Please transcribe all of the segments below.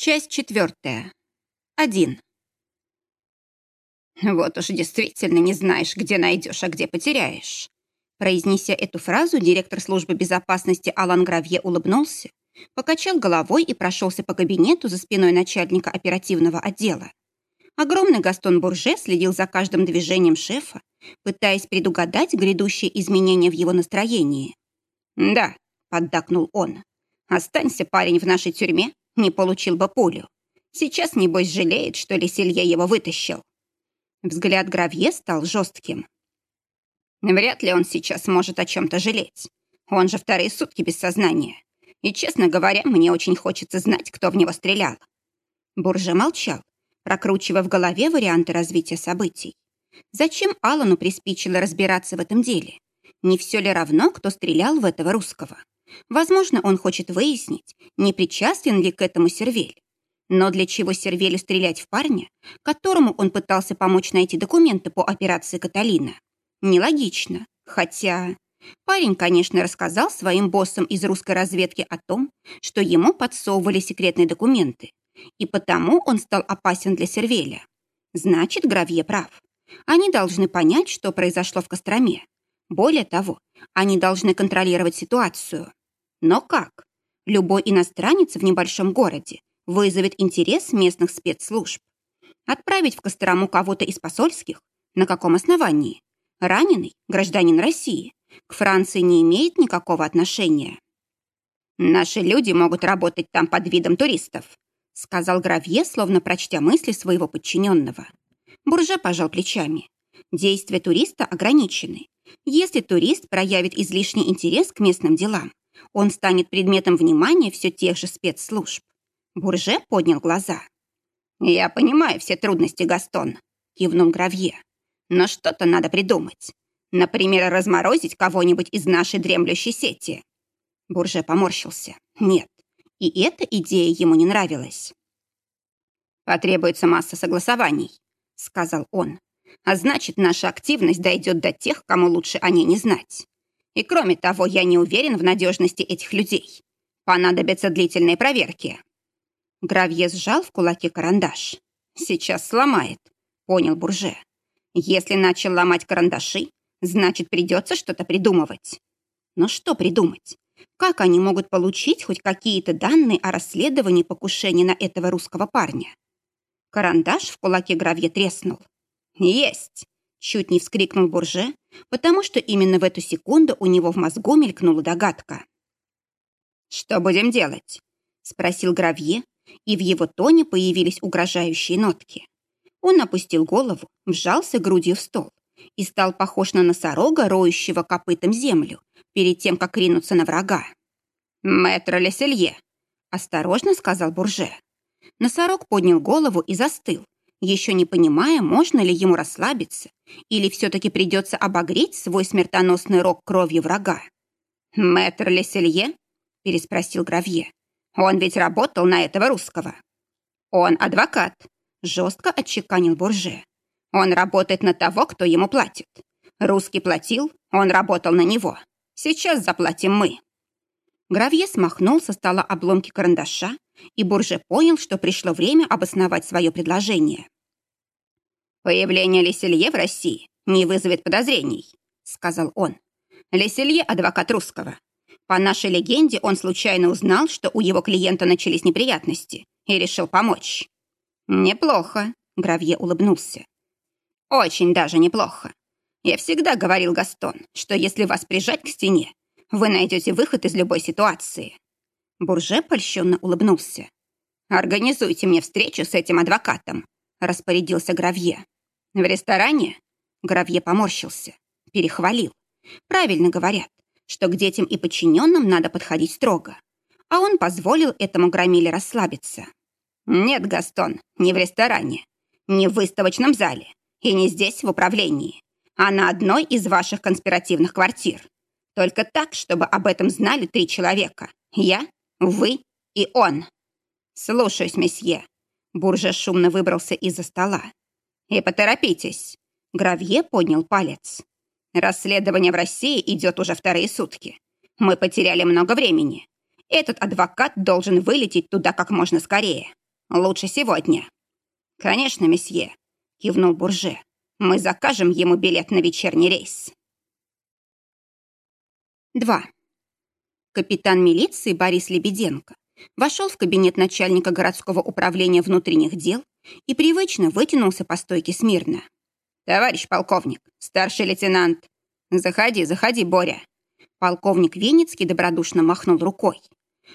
Часть четвертая. Один. «Вот уж действительно не знаешь, где найдешь, а где потеряешь». Произнеся эту фразу, директор службы безопасности Алан Гравье улыбнулся, покачал головой и прошелся по кабинету за спиной начальника оперативного отдела. Огромный Гастон Бурже следил за каждым движением шефа, пытаясь предугадать грядущие изменения в его настроении. «Да», — поддакнул он, — «останься, парень, в нашей тюрьме, не получил бы пулю. Сейчас, небось, жалеет, что Леселье его вытащил». Взгляд Гравье стал жестким. Вряд ли он сейчас может о чем-то жалеть. Он же вторые сутки без сознания. И, честно говоря, мне очень хочется знать, кто в него стрелял. Бурже молчал, прокручивая в голове варианты развития событий. Зачем Алану приспичило разбираться в этом деле? Не все ли равно, кто стрелял в этого русского? Возможно, он хочет выяснить, не причастен ли к этому Сервель. Но для чего Сервелю стрелять в парня, которому он пытался помочь найти документы по операции Каталина? Нелогично. Хотя... Парень, конечно, рассказал своим боссам из русской разведки о том, что ему подсовывали секретные документы, и потому он стал опасен для Сервеля. Значит, Гравье прав. Они должны понять, что произошло в Костроме. Более того, они должны контролировать ситуацию. Но как? Любой иностранец в небольшом городе вызовет интерес местных спецслужб. Отправить в Кострому кого-то из посольских? На каком основании? Раненый гражданин России. К Франции не имеет никакого отношения. Наши люди могут работать там под видом туристов, сказал Гравье, словно прочтя мысли своего подчиненного. Буржа пожал плечами. Действия туриста ограничены. Если турист проявит излишний интерес к местным делам, он станет предметом внимания все тех же спецслужб. Бурже поднял глаза. «Я понимаю все трудности, Гастон», — кивнул Гравье. «Но что-то надо придумать. Например, разморозить кого-нибудь из нашей дремлющей сети». Бурже поморщился. «Нет, и эта идея ему не нравилась». «Потребуется масса согласований», — сказал он. «А значит, наша активность дойдет до тех, кому лучше о ней не знать. И кроме того, я не уверен в надежности этих людей. Понадобятся длительные проверки. Гравье сжал в кулаке карандаш. Сейчас сломает, понял Бурже. Если начал ломать карандаши, значит, придется что-то придумывать. Но что придумать? Как они могут получить хоть какие-то данные о расследовании покушения на этого русского парня? Карандаш в кулаке Гравье треснул. «Есть!» Чуть не вскрикнул Бурже, потому что именно в эту секунду у него в мозгу мелькнула догадка. «Что будем делать?» — спросил Гравье, и в его тоне появились угрожающие нотки. Он опустил голову, вжался грудью в стол и стал похож на носорога, роющего копытом землю, перед тем, как ринуться на врага. «Мэтр Леселье!» — осторожно сказал Бурже. Носорог поднял голову и застыл, еще не понимая, можно ли ему расслабиться, или все-таки придется обогреть свой смертоносный рог кровью врага. «Мэтр Леселье?» – переспросил Гравье. «Он ведь работал на этого русского». «Он адвокат», – жестко отчеканил Бурже. «Он работает на того, кто ему платит. Русский платил, он работал на него. Сейчас заплатим мы». Гравье смахнул со стола обломки карандаша, и Бурже понял, что пришло время обосновать свое предложение. «Появление Леселье в России не вызовет подозрений», — сказал он. «Леселье — адвокат русского. По нашей легенде, он случайно узнал, что у его клиента начались неприятности, и решил помочь». «Неплохо», — Гравье улыбнулся. «Очень даже неплохо. Я всегда говорил, Гастон, что если вас прижать к стене, вы найдете выход из любой ситуации». Бурже польщенно улыбнулся. «Организуйте мне встречу с этим адвокатом», — распорядился Гравье. «В ресторане?» Гравье поморщился. Перехвалил. «Правильно говорят, что к детям и подчиненным надо подходить строго. А он позволил этому громиле расслабиться. Нет, Гастон, не в ресторане, не в выставочном зале и не здесь, в управлении, а на одной из ваших конспиративных квартир. Только так, чтобы об этом знали три человека. Я, вы и он. Слушаюсь, месье. Буржа шумно выбрался из-за стола. И поторопитесь. Гравье поднял палец. Расследование в России идет уже вторые сутки. Мы потеряли много времени. Этот адвокат должен вылететь туда как можно скорее. Лучше сегодня». «Конечно, месье», — кивнул Бурже. «Мы закажем ему билет на вечерний рейс». 2. Капитан милиции Борис Лебеденко вошел в кабинет начальника городского управления внутренних дел и привычно вытянулся по стойке смирно. «Товарищ полковник, старший лейтенант, заходи, заходи, Боря». Полковник Венецкий добродушно махнул рукой.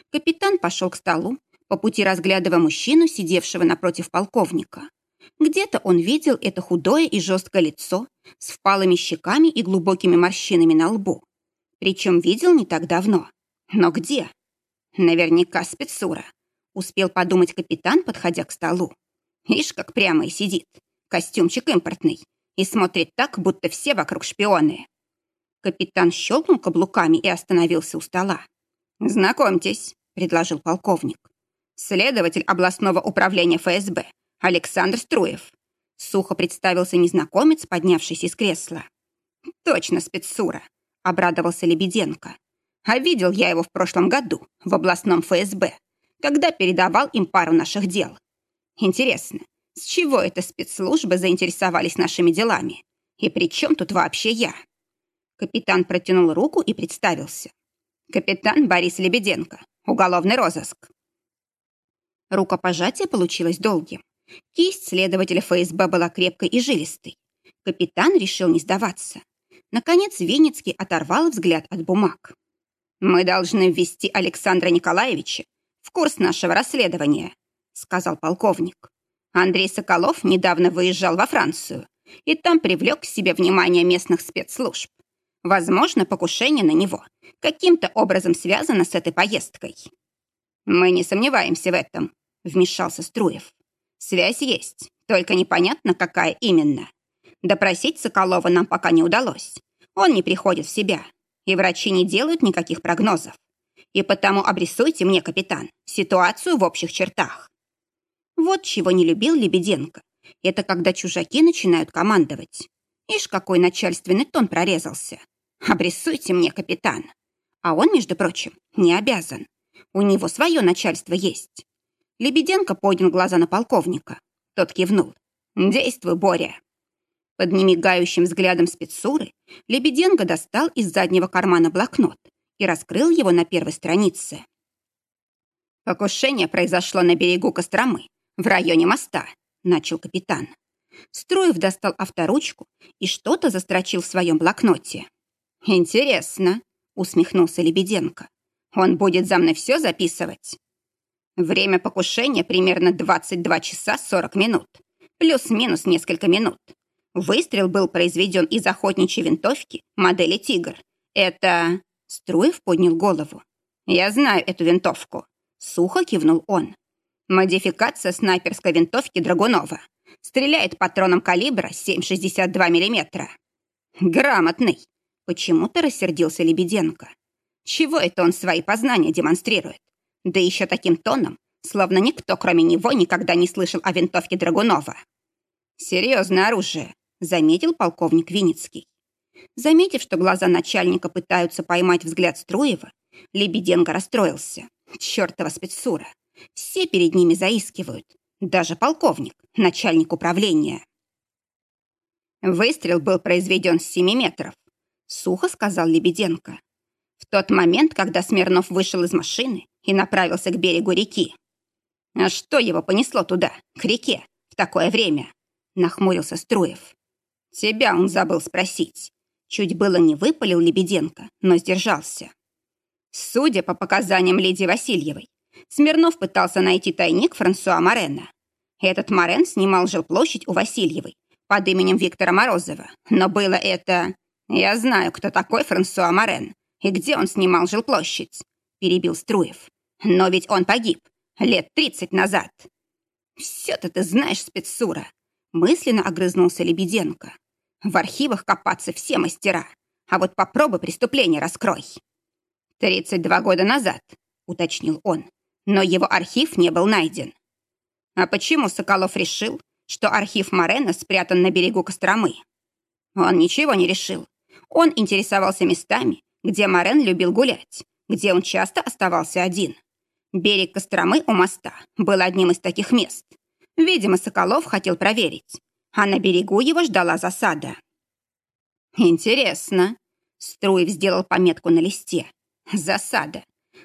Капитан пошел к столу, по пути разглядывая мужчину, сидевшего напротив полковника. Где-то он видел это худое и жесткое лицо с впалыми щеками и глубокими морщинами на лбу. Причем видел не так давно. Но где? Наверняка спецура. Успел подумать капитан, подходя к столу. Ишь, как прямо и сидит. Костюмчик импортный. И смотрит так, будто все вокруг шпионы. Капитан щелкнул каблуками и остановился у стола. «Знакомьтесь», — предложил полковник. «Следователь областного управления ФСБ Александр Струев». Сухо представился незнакомец, поднявшийся из кресла. «Точно спецсура», — обрадовался Лебеденко. «А видел я его в прошлом году в областном ФСБ, когда передавал им пару наших дел. Интересно, с чего это спецслужбы заинтересовались нашими делами? И при чем тут вообще я?» Капитан протянул руку и представился. «Капитан Борис Лебеденко, уголовный розыск». Рукопожатие получилось долгим. Кисть следователя ФСБ была крепкой и жилистой. Капитан решил не сдаваться. Наконец Винницкий оторвал взгляд от бумаг. «Мы должны ввести Александра Николаевича в курс нашего расследования», сказал полковник. Андрей Соколов недавно выезжал во Францию и там привлек к себе внимание местных спецслужб. Возможно, покушение на него каким-то образом связано с этой поездкой. «Мы не сомневаемся в этом», — вмешался Струев. «Связь есть, только непонятно, какая именно. Допросить Соколова нам пока не удалось. Он не приходит в себя, и врачи не делают никаких прогнозов. И потому обрисуйте мне, капитан, ситуацию в общих чертах». Вот чего не любил Лебеденко. Это когда чужаки начинают командовать. Ишь, какой начальственный тон прорезался. Обрисуйте мне, капитан. А он, между прочим, не обязан. У него свое начальство есть. Лебеденко поднял глаза на полковника. Тот кивнул. «Действуй, Боря». Под немигающим взглядом спецуры Лебеденко достал из заднего кармана блокнот и раскрыл его на первой странице. «Покушение произошло на берегу Костромы, в районе моста», — начал капитан. Строев достал авторучку и что-то застрочил в своем блокноте. «Интересно», — усмехнулся Лебеденко. «Он будет за мной все записывать?» «Время покушения примерно 22 часа 40 минут. Плюс-минус несколько минут. Выстрел был произведен из охотничьей винтовки модели «Тигр». Это...» Струев поднял голову. «Я знаю эту винтовку». Сухо кивнул он. Модификация снайперской винтовки Драгунова. Стреляет патроном калибра 7,62 мм. Грамотный. Почему-то рассердился Лебеденко. Чего это он свои познания демонстрирует? Да еще таким тоном, словно никто, кроме него, никогда не слышал о винтовке Драгунова. «Серьезное оружие», — заметил полковник Винницкий. Заметив, что глаза начальника пытаются поймать взгляд Струева, Лебеденко расстроился. Чертова спецсура. Все перед ними заискивают. Даже полковник, начальник управления. Выстрел был произведен с семи метров сухо сказал Лебеденко. В тот момент, когда Смирнов вышел из машины и направился к берегу реки. А что его понесло туда, к реке, в такое время? Нахмурился Струев. Тебя он забыл спросить. Чуть было не выпалил Лебеденко, но сдержался. Судя по показаниям леди Васильевой, Смирнов пытался найти тайник Франсуа Морена. Этот Морен снимал жилплощадь у Васильевой под именем Виктора Морозова, но было это «Я знаю, кто такой Франсуа Морен и где он снимал жилплощадь», — перебил Струев. «Но ведь он погиб лет тридцать назад». «Все-то ты знаешь, спецсура», — мысленно огрызнулся Лебеденко. «В архивах копаться все мастера, а вот попробуй преступление раскрой». «Тридцать два года назад», — уточнил он, но его архив не был найден. А почему Соколов решил, что архив Морена спрятан на берегу Костромы? Он ничего не решил. Он интересовался местами, где Морен любил гулять, где он часто оставался один. Берег Костромы у моста был одним из таких мест. Видимо, Соколов хотел проверить, а на берегу его ждала засада. «Интересно», — Струев сделал пометку на листе. «Засада.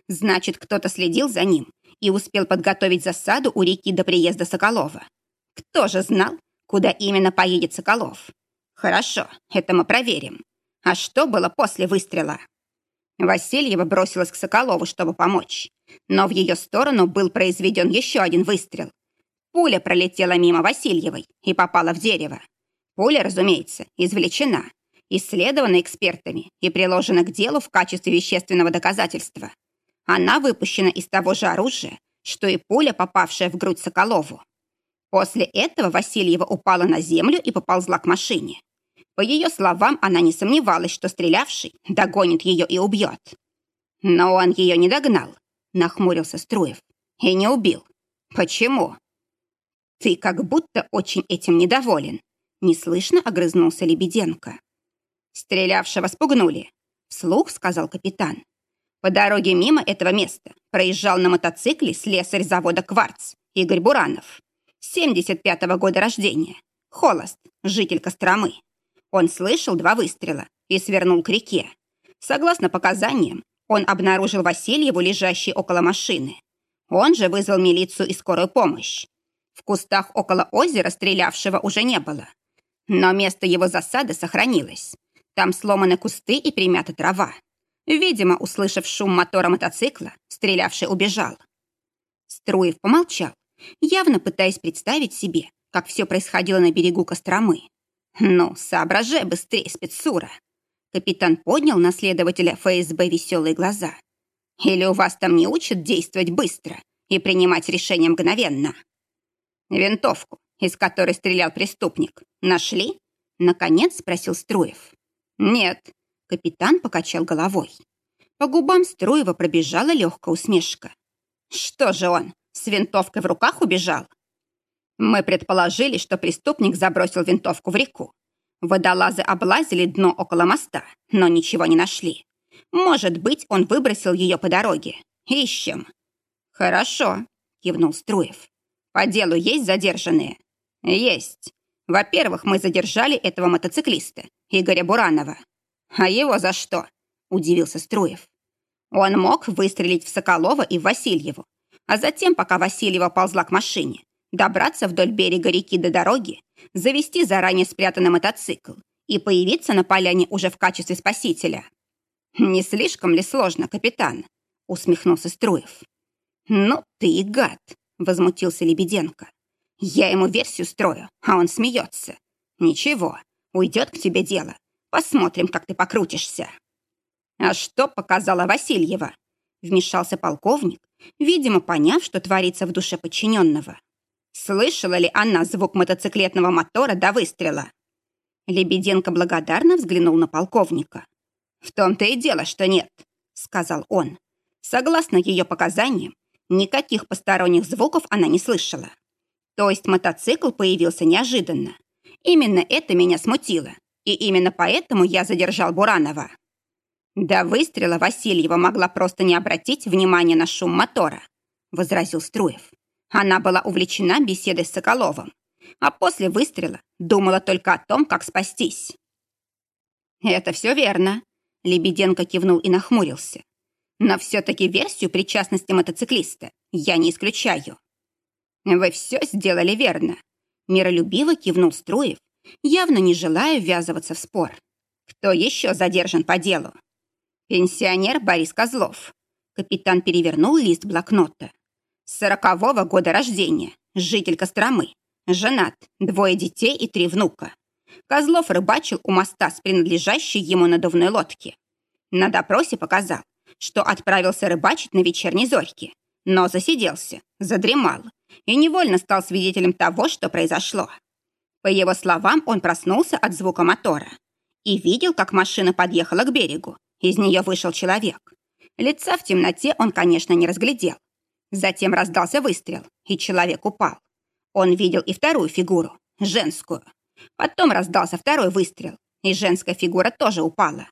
Значит, кто-то следил за ним и успел подготовить засаду у реки до приезда Соколова. Кто же знал, куда именно поедет Соколов? Хорошо, это мы проверим. А что было после выстрела?» Васильева бросилась к Соколову, чтобы помочь. Но в ее сторону был произведен еще один выстрел. Пуля пролетела мимо Васильевой и попала в дерево. Пуля, разумеется, извлечена, исследована экспертами и приложена к делу в качестве вещественного доказательства. Она выпущена из того же оружия, что и пуля, попавшая в грудь Соколову. После этого Васильева упала на землю и поползла к машине. По ее словам, она не сомневалась, что стрелявший догонит ее и убьет. Но он ее не догнал, нахмурился Струев. И не убил. Почему? Ты как будто очень этим недоволен. Неслышно огрызнулся Лебеденко. Стрелявшего спугнули. Вслух сказал капитан. По дороге мимо этого места проезжал на мотоцикле слесарь завода «Кварц» Игорь Буранов. 75-го года рождения. Холост, житель Костромы. Он слышал два выстрела и свернул к реке. Согласно показаниям, он обнаружил Васильеву, лежащей около машины. Он же вызвал милицию и скорую помощь. В кустах около озера стрелявшего уже не было. Но место его засады сохранилось. Там сломаны кусты и примята трава. Видимо, услышав шум мотора мотоцикла, стрелявший убежал. Струев помолчал, явно пытаясь представить себе, как все происходило на берегу Костромы. «Ну, соображай быстрее, спецсура!» Капитан поднял на следователя ФСБ веселые глаза. «Или у вас там не учат действовать быстро и принимать решения мгновенно?» «Винтовку, из которой стрелял преступник, нашли?» Наконец спросил Струев. «Нет», — капитан покачал головой. По губам Струева пробежала легкая усмешка. «Что же он, с винтовкой в руках убежал?» Мы предположили, что преступник забросил винтовку в реку. Водолазы облазили дно около моста, но ничего не нашли. Может быть, он выбросил ее по дороге. Ищем. Хорошо, кивнул Струев. По делу есть задержанные? Есть. Во-первых, мы задержали этого мотоциклиста, Игоря Буранова. А его за что? Удивился Струев. Он мог выстрелить в Соколова и в Васильеву, а затем, пока Васильева ползла к машине, добраться вдоль берега реки до дороги, завести заранее спрятанный мотоцикл и появиться на поляне уже в качестве спасителя. «Не слишком ли сложно, капитан?» — усмехнулся Струев. «Ну ты и гад!» — возмутился Лебеденко. «Я ему версию строю, а он смеется. Ничего, уйдет к тебе дело. Посмотрим, как ты покрутишься». «А что показала Васильева?» — вмешался полковник, видимо, поняв, что творится в душе подчиненного. Слышала ли она звук мотоциклетного мотора до выстрела? Лебеденко благодарно взглянул на полковника. «В том-то и дело, что нет», — сказал он. Согласно ее показаниям, никаких посторонних звуков она не слышала. То есть мотоцикл появился неожиданно. Именно это меня смутило, и именно поэтому я задержал Буранова. До выстрела Васильева могла просто не обратить внимания на шум мотора, возразил Струев. Она была увлечена беседой с Соколовым, а после выстрела думала только о том, как спастись. «Это все верно», — Лебеденко кивнул и нахмурился. «Но все-таки версию причастности мотоциклиста я не исключаю». «Вы все сделали верно», — миролюбиво кивнул Струев, явно не желая ввязываться в спор. «Кто еще задержан по делу?» «Пенсионер Борис Козлов». Капитан перевернул лист блокнота. Сорокового года рождения, житель Костромы, женат, двое детей и три внука. Козлов рыбачил у моста с принадлежащей ему надувной лодки. На допросе показал, что отправился рыбачить на вечерней зорьке, но засиделся, задремал и невольно стал свидетелем того, что произошло. По его словам, он проснулся от звука мотора и видел, как машина подъехала к берегу. Из нее вышел человек. Лица в темноте он, конечно, не разглядел, Затем раздался выстрел, и человек упал. Он видел и вторую фигуру, женскую. Потом раздался второй выстрел, и женская фигура тоже упала.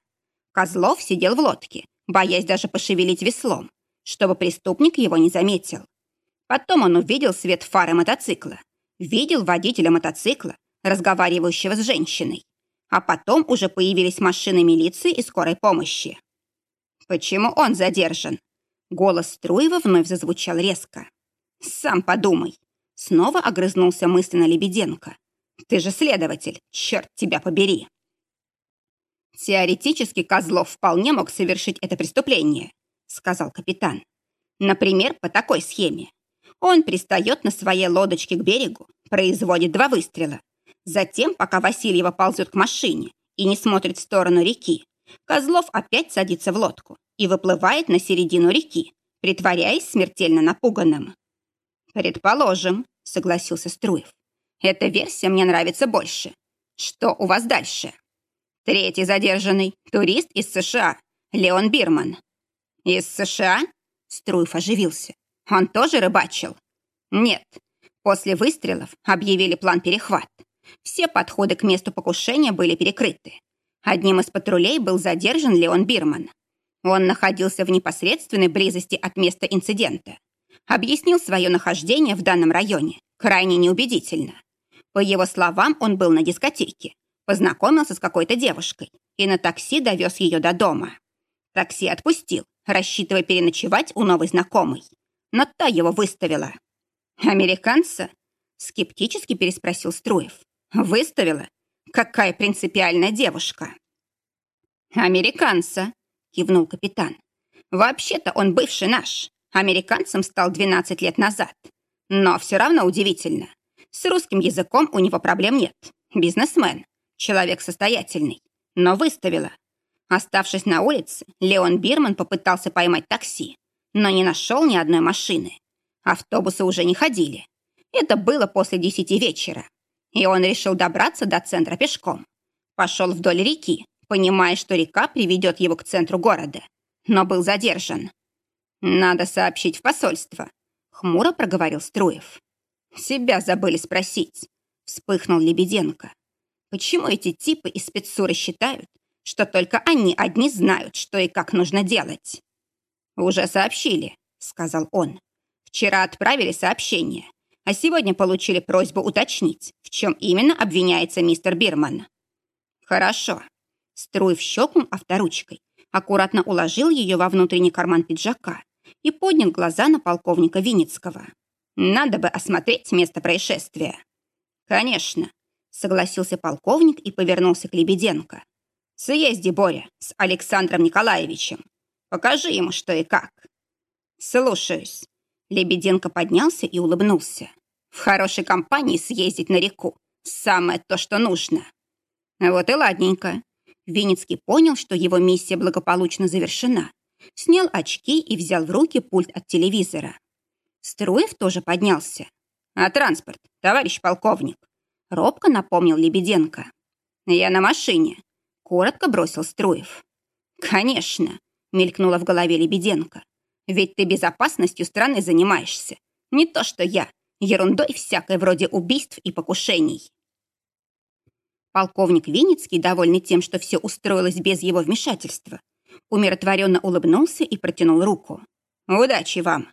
Козлов сидел в лодке, боясь даже пошевелить веслом. чтобы преступник его не заметил. Потом он увидел свет фары мотоцикла, видел водителя мотоцикла, разговаривающего с женщиной. А потом уже появились машины милиции и скорой помощи. «Почему он задержан?» Голос Струева вновь зазвучал резко. «Сам подумай». Снова огрызнулся мысленно Лебеденко. «Ты же следователь, черт тебя побери!» «Теоретически Козлов вполне мог совершить это преступление», сказал капитан. «Например, по такой схеме. Он пристает на своей лодочке к берегу, производит два выстрела. Затем, пока Васильева ползет к машине и не смотрит в сторону реки, Козлов опять садится в лодку и выплывает на середину реки, притворяясь смертельно напуганным. «Предположим», — согласился Струев. «Эта версия мне нравится больше. Что у вас дальше?» Третий задержанный — турист из США, Леон Бирман. «Из США?» — Струев оживился. «Он тоже рыбачил?» «Нет. После выстрелов объявили план перехват. Все подходы к месту покушения были перекрыты. Одним из патрулей был задержан Леон Бирман. Он находился в непосредственной близости от места инцидента. Объяснил свое нахождение в данном районе крайне неубедительно. По его словам, он был на дискотеке, познакомился с какой-то девушкой и на такси довез ее до дома. Такси отпустил, рассчитывая переночевать у новой знакомой. Но та его выставила. «Американца?» — скептически переспросил Струев. «Выставила? Какая принципиальная девушка!» «Американца!» — кивнул капитан. «Вообще-то он бывший наш. Американцем стал 12 лет назад. Но все равно удивительно. С русским языком у него проблем нет. Бизнесмен. Человек состоятельный. Но выставила. Оставшись на улице, Леон Бирман попытался поймать такси, но не нашел ни одной машины. Автобусы уже не ходили. Это было после десяти вечера и он решил добраться до центра пешком. Пошел вдоль реки, понимая, что река приведет его к центру города, но был задержан. «Надо сообщить в посольство», — хмуро проговорил Струев. «Себя забыли спросить», — вспыхнул Лебеденко. «Почему эти типы из спецсуры считают, что только они одни знают, что и как нужно делать?» «Уже сообщили», — сказал он. «Вчера отправили сообщение а сегодня получили просьбу уточнить, в чем именно обвиняется мистер Бирман. Хорошо. Струев щелкнул авторучкой, аккуратно уложил ее во внутренний карман пиджака и поднял глаза на полковника Винницкого. Надо бы осмотреть место происшествия. Конечно, согласился полковник и повернулся к Лебеденко. Съезди, Боря, с Александром Николаевичем. Покажи ему, что и как. Слушаюсь. Лебеденко поднялся и улыбнулся. В хорошей компании съездить на реку – самое то, что нужно. Вот и ладненько. Винницкий понял, что его миссия благополучно завершена. Снял очки и взял в руки пульт от телевизора. Струев тоже поднялся. «А транспорт, товарищ полковник?» Робко напомнил Лебеденко. «Я на машине», — коротко бросил Струев. «Конечно», — мелькнуло в голове Лебеденко. Ведь ты безопасностью страны занимаешься. Не то что я, ерундой всякой вроде убийств и покушений. Полковник Винницкий, довольный тем, что все устроилось без его вмешательства, умиротворенно улыбнулся и протянул руку. «Удачи вам!»